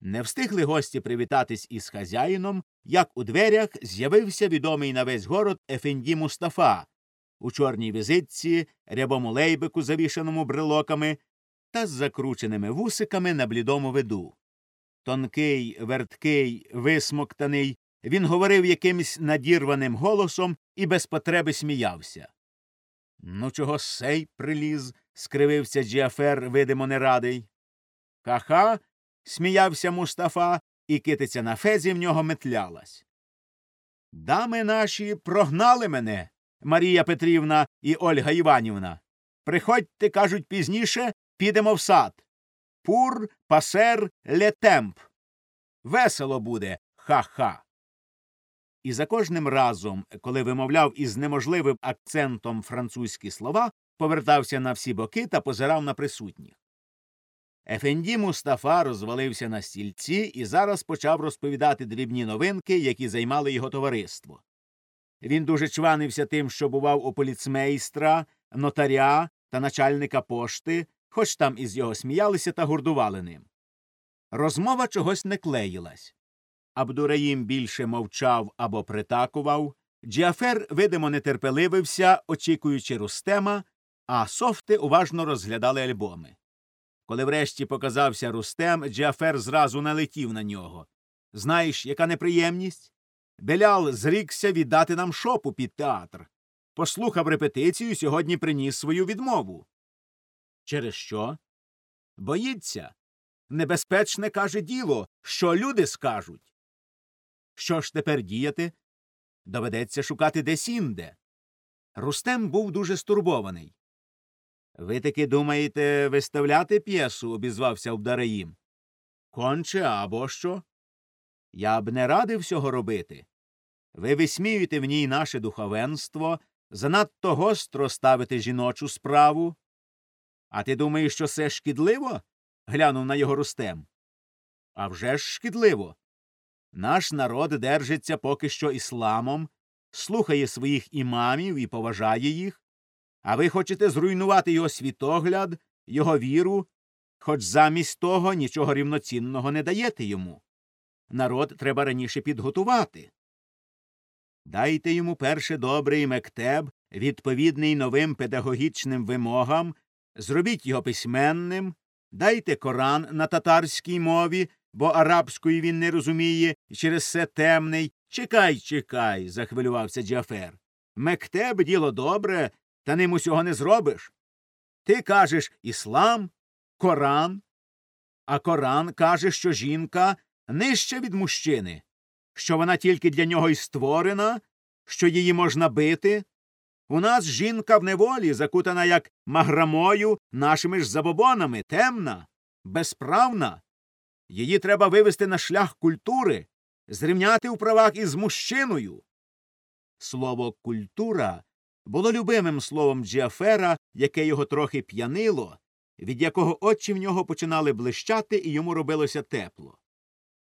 Не встигли гості привітатись із хазяїном, як у дверях з'явився відомий на весь город Ефенді Мустафа у чорній візитці, рябому лейбику, завішаному брелоками, та з закрученими вусиками на блідому виду. Тонкий, верткий, висмоктаний, він говорив якимсь надірваним голосом і без потреби сміявся. Ну, чого сей приліз? скривився Джіафер, видимо, не радий. Ха-ха. Сміявся Мустафа, і китиця на фезі в нього метлялась. Дами наші прогнали мене, Марія Петрівна і Ольга Іванівна. Приходьте, кажуть, пізніше, підемо в сад. Пур, пасер, летемп. Весело буде, ха-ха. І за кожним разом, коли вимовляв із неможливим акцентом французькі слова, повертався на всі боки та позирав на присутніх. Ефенді Мустафа розвалився на стільці і зараз почав розповідати дрібні новинки, які займали його товариство. Він дуже чванився тим, що бував у поліцмейстра, нотаря та начальника пошти, хоч там із його сміялися та гордували ним. Розмова чогось не клеїлась. Абдураїм більше мовчав або притакував. Джіафер, видимо, нетерпеливився, очікуючи Рустема, а софти уважно розглядали альбоми. Коли врешті показався Рустем, Джіафер зразу налетів на нього. Знаєш, яка неприємність? Белял зрікся віддати нам шопу під театр. Послухав репетицію, сьогодні приніс свою відмову. Через що? Боїться. Небезпечне каже діло, що люди скажуть. Що ж тепер діяти? Доведеться шукати десь інде. Рустем був дуже стурбований. Ви таки думаєте виставляти п'єсу? обізвався Обдараїм. Конче або що? Я б не радив всього робити. Ви висміюєте в ній наше духовенство, занадто гостро ставите жіночу справу. А ти думаєш, що це шкідливо? глянув на його Рустем. «А вже ж шкідливо. Наш народ держиться поки що ісламом, слухає своїх імамів і поважає їх, а ви хочете зруйнувати його світогляд, його віру, хоч замість того нічого рівноцінного не даєте йому. Народ треба раніше підготувати. Дайте йому перше добрий мектеб, відповідний новим педагогічним вимогам, зробіть його письменним, дайте Коран на татарській мові, бо арабської він не розуміє і через це темний. Чекай, чекай, захвилювався Джафер. Мектеб діло добре, та ним усього не зробиш. Ти кажеш іслам, Коран, а Коран каже, що жінка нижча від мужчини, що вона тільки для нього й створена, що її можна бити. У нас жінка в неволі, закутана як маграмою нашими ж забобонами, темна, безправна. Її треба вивести на шлях культури, зрівняти у правах із мужчиною. Слово культура було любимим словом Джіафера, яке його трохи п'янило, від якого очі в нього починали блищати і йому робилося тепло.